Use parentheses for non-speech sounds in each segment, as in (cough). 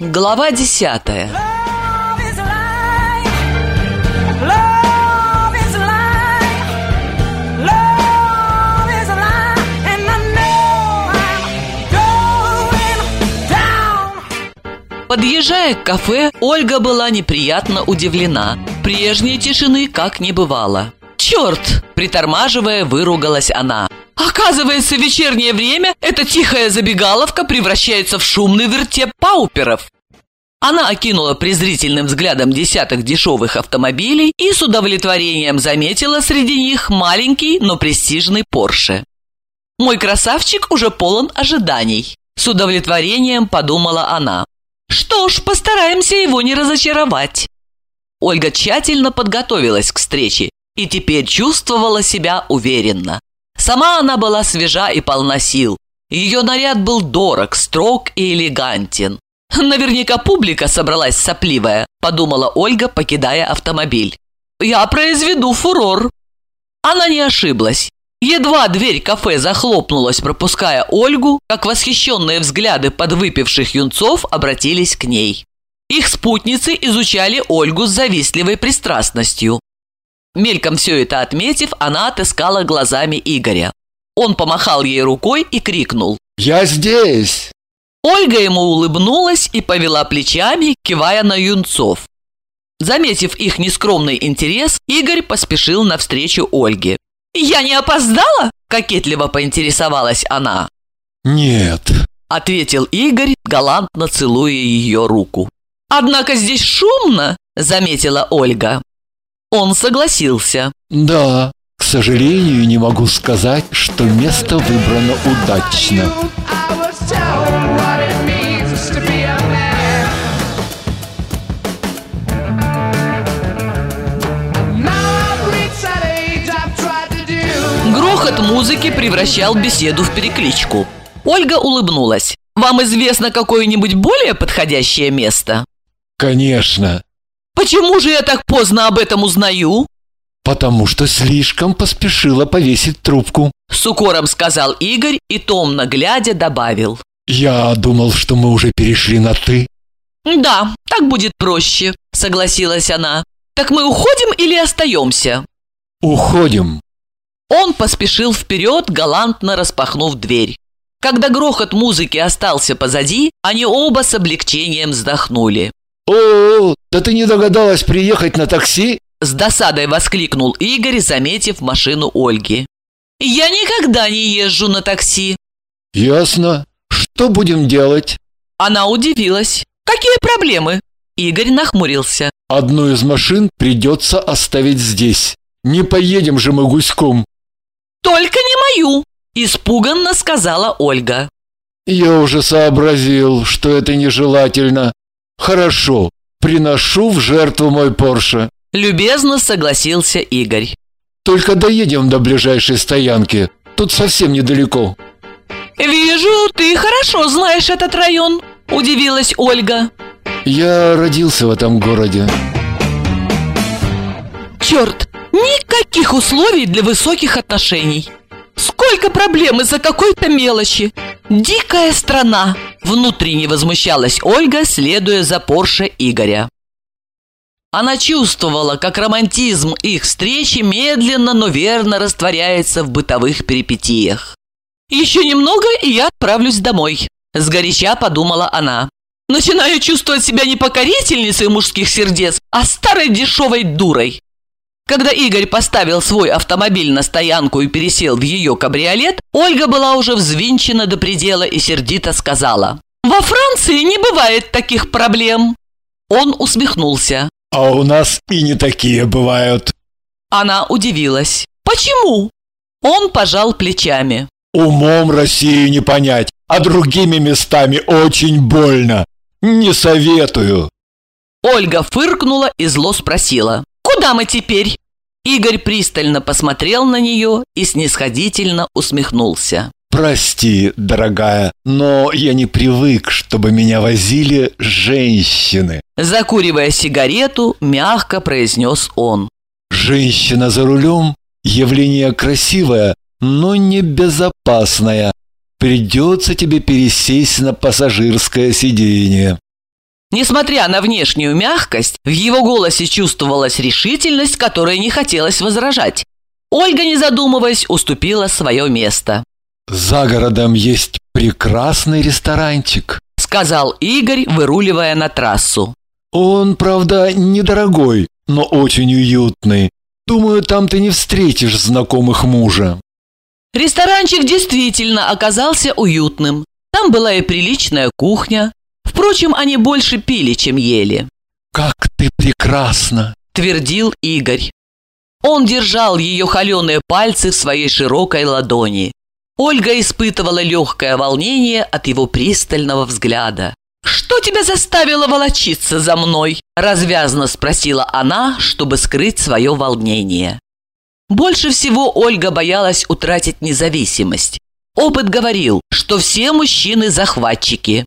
Глава десятая. Подъезжая к кафе, Ольга была неприятно удивлена. Прежней тишины как не бывало. «Черт!» – притормаживая, выругалась она. Оказывается, в вечернее время эта тихая забегаловка превращается в шумный вертеп пауперов. Она окинула презрительным взглядом десяток дешевых автомобилей и с удовлетворением заметила среди них маленький, но престижный Порше. «Мой красавчик уже полон ожиданий», – с удовлетворением подумала она. «Что ж, постараемся его не разочаровать». Ольга тщательно подготовилась к встрече и теперь чувствовала себя уверенно. Сама она была свежа и полна сил. Ее наряд был дорог, строг и элегантен. «Наверняка публика собралась сопливая», – подумала Ольга, покидая автомобиль. «Я произведу фурор». Она не ошиблась. Едва дверь кафе захлопнулась, пропуская Ольгу, как восхищенные взгляды подвыпивших юнцов обратились к ней. Их спутницы изучали Ольгу с завистливой пристрастностью. Мельком все это отметив, она отыскала глазами Игоря. Он помахал ей рукой и крикнул. «Я здесь!» Ольга ему улыбнулась и повела плечами, кивая на юнцов. Заметив их нескромный интерес, Игорь поспешил навстречу Ольге. «Я не опоздала?» – кокетливо поинтересовалась она. «Нет». – ответил Игорь, галантно целуя ее руку. «Однако здесь шумно», – заметила Ольга. Он согласился. «Да, к сожалению, не могу сказать, что место выбрано удачно». Грохот музыки превращал беседу в перекличку. Ольга улыбнулась. «Вам известно какое-нибудь более подходящее место?» «Конечно, «Почему же я так поздно об этом узнаю?» потому что слишком поспешила повесить трубку. С укором сказал Игорь и томно глядя добавил. Я думал, что мы уже перешли на «ты». «Да, так будет проще», — согласилась она. «Так мы уходим или остаемся?» Уходим. Он поспешил вперед, галантно распахнув дверь. Когда грохот музыки остался позади, они оба с облегчением вздохнули. О, да ты не догадалась приехать на такси? С досадой воскликнул Игорь, заметив машину Ольги. «Я никогда не езжу на такси». Ясно. Что будем делать? Она удивилась. «Какие проблемы?» Игорь нахмурился. Одну из машин придется оставить здесь. Не поедем же мы гуськом. «Только не мою!» Испуганно сказала Ольга. Я уже сообразил, что это нежелательно. Хорошо, приношу в жертву мой Порше. Любезно согласился Игорь. Только доедем до ближайшей стоянки. Тут совсем недалеко. «Вижу, ты хорошо знаешь этот район», – удивилась Ольга. Я родился в этом городе. «Черт, никаких условий для высоких отношений. Сколько проблем из-за какой-то мелочи. Дикая страна!» Внутренне возмущалась Ольга, следуя за Порше Игоря. Она чувствовала, как романтизм их встречи медленно, но верно растворяется в бытовых перипетиях. «Еще немного, и я отправлюсь домой», – сгоряча подумала она. «Начинаю чувствовать себя не покорительницей мужских сердец, а старой дешевой дурой». Когда Игорь поставил свой автомобиль на стоянку и пересел в ее кабриолет, Ольга была уже взвинчена до предела и сердито сказала «Во Франции не бывает таких проблем». Он усмехнулся. А у нас и не такие бывают. Она удивилась. «Почему?» Он пожал плечами. Умом Россию не понять, а другими местами очень больно. Не советую. Ольга фыркнула и зло спросила. «Куда мы теперь?» Игорь пристально посмотрел на нее и снисходительно усмехнулся. Прости, дорогая, но я не привык, чтобы меня возили женщины. Закуривая сигарету, мягко произнес он. Женщина за рулем – явление красивое, но небезопасное. Придется тебе пересесть на пассажирское сиденье. Несмотря на внешнюю мягкость, в его голосе чувствовалась решительность, которой не хотелось возражать. Ольга, не задумываясь, уступила свое место. «За городом есть прекрасный ресторанчик», — сказал Игорь, выруливая на трассу. «Он, правда, недорогой, но очень уютный. Думаю, там ты не встретишь знакомых мужа». Ресторанчик действительно оказался уютным. Там была и приличная кухня. Впрочем, они больше пили, чем ели. «Как ты прекрасна!» – твердил Игорь. Он держал ее холеные пальцы в своей широкой ладони. Ольга испытывала легкое волнение от его пристального взгляда. «Что тебя заставило волочиться за мной?» – развязно спросила она, чтобы скрыть свое волнение. Больше всего Ольга боялась утратить независимость. Опыт говорил, что все мужчины – захватчики.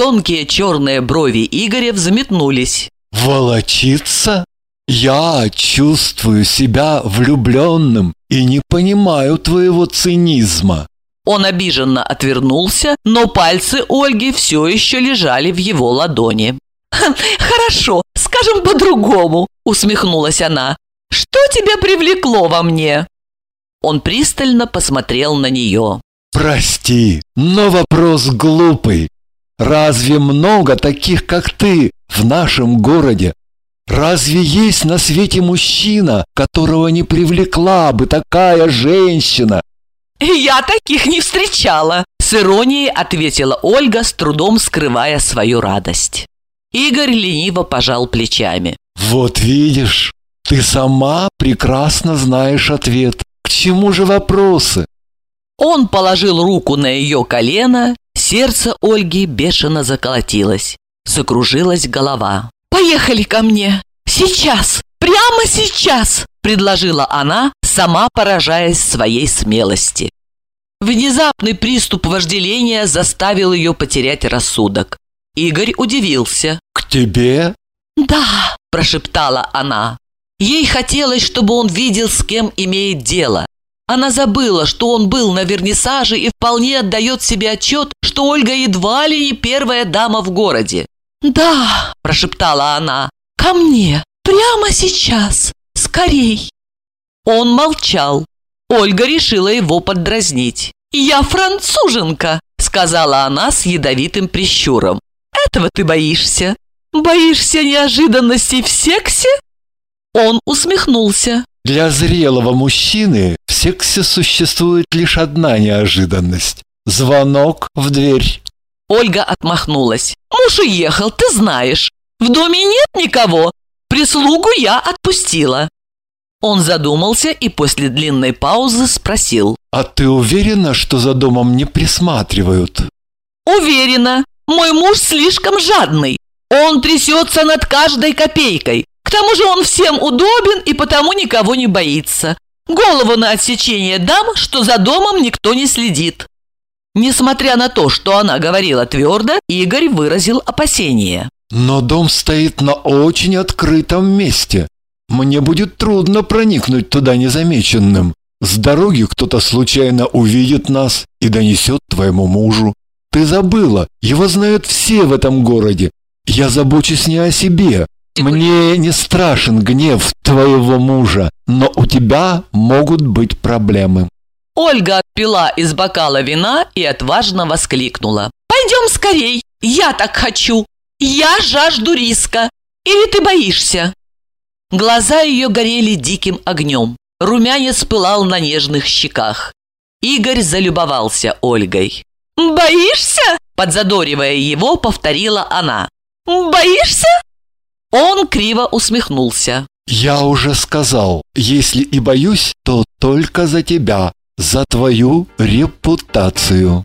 Тонкие черные брови Игоря взметнулись. «Волочиться? Я чувствую себя влюбленным и не понимаю твоего цинизма». Он обиженно отвернулся, но пальцы Ольги все еще лежали в его ладони. «Хорошо, скажем по-другому», — усмехнулась она. «Что тебя привлекло во мне?» Он пристально посмотрел на нее. «Прости, но вопрос глупый. Разве много таких, как ты, в нашем городе? Разве есть на свете мужчина, которого не привлекла бы такая женщина?» «Я таких не встречала», — с иронией ответила Ольга, с трудом скрывая свою радость. Игорь лениво пожал плечами. «Вот видишь, ты сама прекрасно знаешь ответ. К чему же вопросы?» Он положил руку на ее колено, сердце Ольги бешено заколотилось. Закружилась голова. «Поехали ко мне! Сейчас! Прямо сейчас!» предложила она, сама поражаясь своей смелости. Внезапный приступ вожделения заставил ее потерять рассудок. Игорь удивился. «К тебе?» «Да», – прошептала она. Ей хотелось, чтобы он видел, с кем имеет дело. Она забыла, что он был на вернисаже и вполне отдает себе отчет, что Ольга едва ли не первая дама в городе. «Да», – прошептала она, – «ко мне, прямо сейчас, скорей». Он молчал. Ольга решила его поддразнить. «Я француженка», – сказала она с ядовитым прищуром. «Этого ты боишься? Боишься неожиданностей в сексе?» Он усмехнулся. Для зрелого мужчины в сексе существует лишь одна неожиданность. Звонок в дверь. Ольга отмахнулась. «Муж уехал, ты знаешь. В доме нет никого. Прислугу я отпустила». Он задумался и после длинной паузы спросил. «А ты уверена, что за домом не присматривают?» «Уверена. Мой муж слишком жадный. Он трясется над каждой копейкой. К тому же он всем удобен и потому никого не боится. Голову на отсечение дам, что за домом никто не следит». Несмотря на то, что она говорила твердо, Игорь выразил опасение. «Но дом стоит на очень открытом месте. Мне будет трудно проникнуть туда незамеченным. С дороги кто-то случайно увидит нас и донесет твоему мужу. Ты забыла, его знают все в этом городе. Я забочусь не о себе. Мне не страшен гнев твоего мужа, но у тебя могут быть проблемы. Ольга отпила из бокала вина и отважно воскликнула. «Пойдем скорей! Я так хочу! Я жажду риска! Или ты боишься?» Глаза ее горели диким огнем. Румянец пылал на нежных щеках. Игорь залюбовался Ольгой. «Боишься?» – подзадоривая его, повторила она. «Боишься?» Он криво усмехнулся. «Я уже сказал, если и боюсь, то только за тебя, за твою репутацию».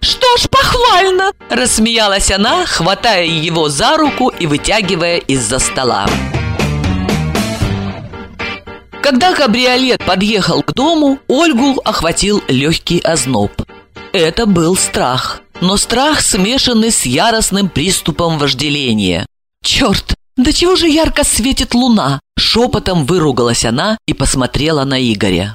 «Что ж, похвально!» – рассмеялась она, хватая его за руку и вытягивая из-за стола. Когда кабриолет подъехал к дому, Ольгу охватил легкий озноб. Это был страх, но страх, смешанный с яростным приступом вожделения. «Черт, да чего же ярко светит луна?» Шепотом выругалась она и посмотрела на Игоря.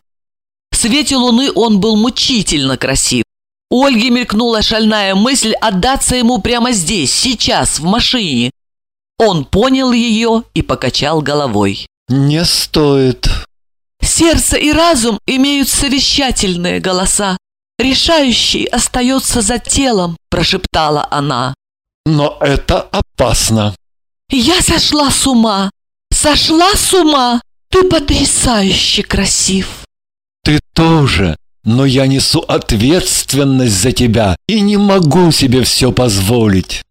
В свете луны он был мучительно красив. У Ольги мелькнула шальная мысль отдаться ему прямо здесь, сейчас, в машине. Он понял ее и покачал головой. «Не стоит». Сердце и разум имеют совещательные голоса. Решающий остается за телом, прошептала она. «Но это опасно». Я сошла с ума. Сошла с ума. Ты потрясающе красив. «Ты тоже, но я несу ответственность за тебя и не могу себе все позволить».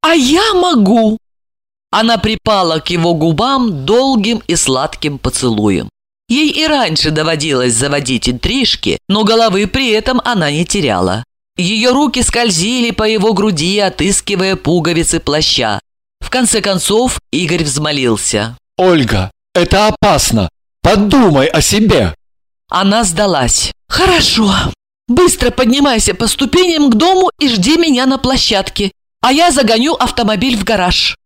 А я могу. Она припала к его губам долгим и сладким поцелуем. Ей и раньше доводилось заводить интрижки, но головы при этом она не теряла. Ее руки скользили по его груди, отыскивая пуговицы плаща. В конце концов Игорь взмолился. «Ольга, это опасно. Подумай о себе». Она сдалась. «Хорошо. Быстро поднимайся по ступеням к дому и жди меня на площадке, а я загоню автомобиль в гараж».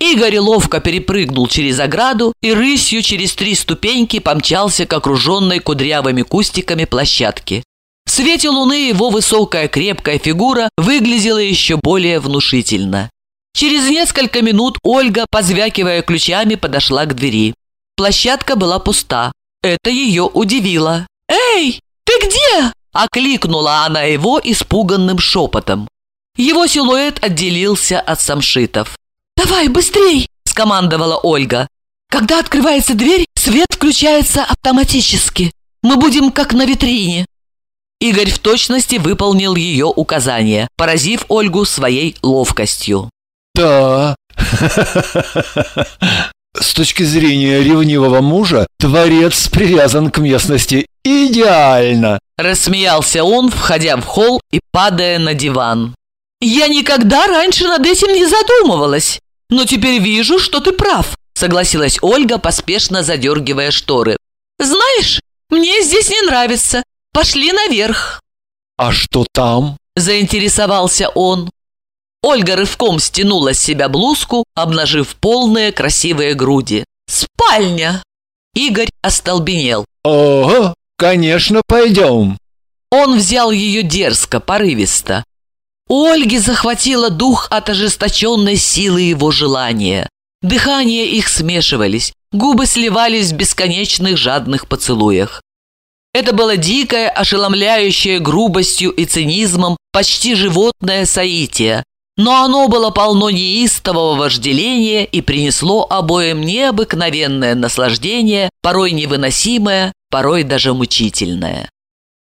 Игорь ловко перепрыгнул через ограду и рысью через три ступеньки помчался к окруженной кудрявыми кустиками площадке. В свете луны его высокая крепкая фигура выглядела еще более внушительно. Через несколько минут Ольга, позвякивая ключами, подошла к двери. Площадка была пуста. Это ее удивило. «Эй, ты где?» – окликнула она его испуганным шепотом. Его силуэт отделился от самшитов. «Давай, быстрей!» – скомандовала Ольга. «Когда открывается дверь, свет включается автоматически. Мы будем как на витрине». Игорь в точности выполнил ее указание, поразив Ольгу своей ловкостью. «Да». (laughs) С точки зрения ревнивого мужа, творец привязан к местности идеально. Рассмеялся он, входя в холл и падая на диван. «Я никогда раньше над этим не задумывалась. «Но теперь вижу, что ты прав», — согласилась Ольга, поспешно задергивая шторы. «Знаешь, мне здесь не нравится. Пошли наверх». «А что там?» – заинтересовался он. Ольга рывком стянула с себя блузку, обнажив полные красивые груди. «Спальня!» Игорь остолбенел. «Ого, конечно, пойдем!» Он взял ее дерзко, порывисто. У Ольги захватило дух от ожесточенной силы его желания. Дыхания их смешивались, губы сливались в бесконечных жадных поцелуях. Это было дикое, ошеломляющее грубостью и цинизмом почти животное соитие, но оно было полно неистового вожделения и принесло обоим необыкновенное наслаждение, порой невыносимое, порой даже мучительное.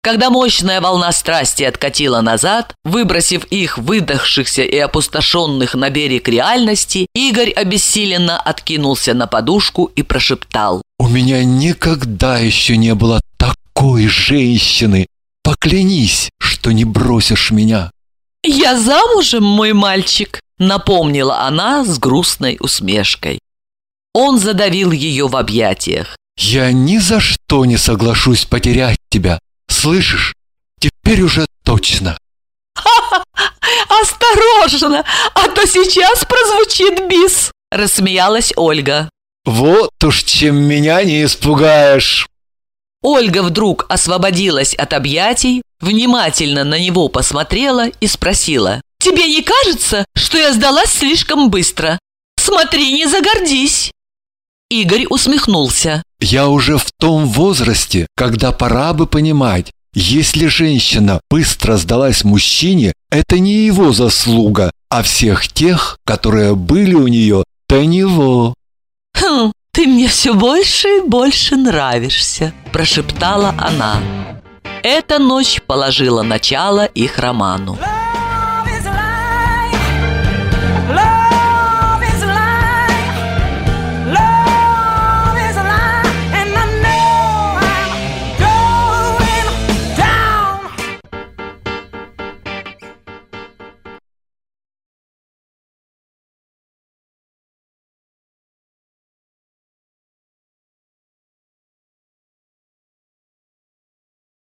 Когда мощная волна страсти откатила назад, выбросив их выдохшихся и опустошенных на берег реальности, Игорь обессиленно откинулся на подушку и прошептал. «У меня никогда еще не было такой женщины. Поклянись, что не бросишь меня». «Я замужем, мой мальчик», — напомнила она с грустной усмешкой. Он задавил ее в объятиях. «Я ни за что не соглашусь потерять тебя. Слышишь? Теперь уже точно. (laughs) Осторожно, а то сейчас прозвучит бис, рассмеялась Ольга. Вот уж чем меня не испугаешь. Ольга вдруг освободилась от объятий, внимательно на него посмотрела и спросила. «Тебе не кажется, что я сдалась слишком быстро? Смотри, не загордись!» Игорь усмехнулся. «Я уже в том возрасте, когда пора бы понимать, если женщина быстро сдалась мужчине, это не его заслуга, а всех тех, которые были у нее до него». «Хм, ты мне все больше и больше нравишься», – прошептала она. Эта ночь положила начало их роману.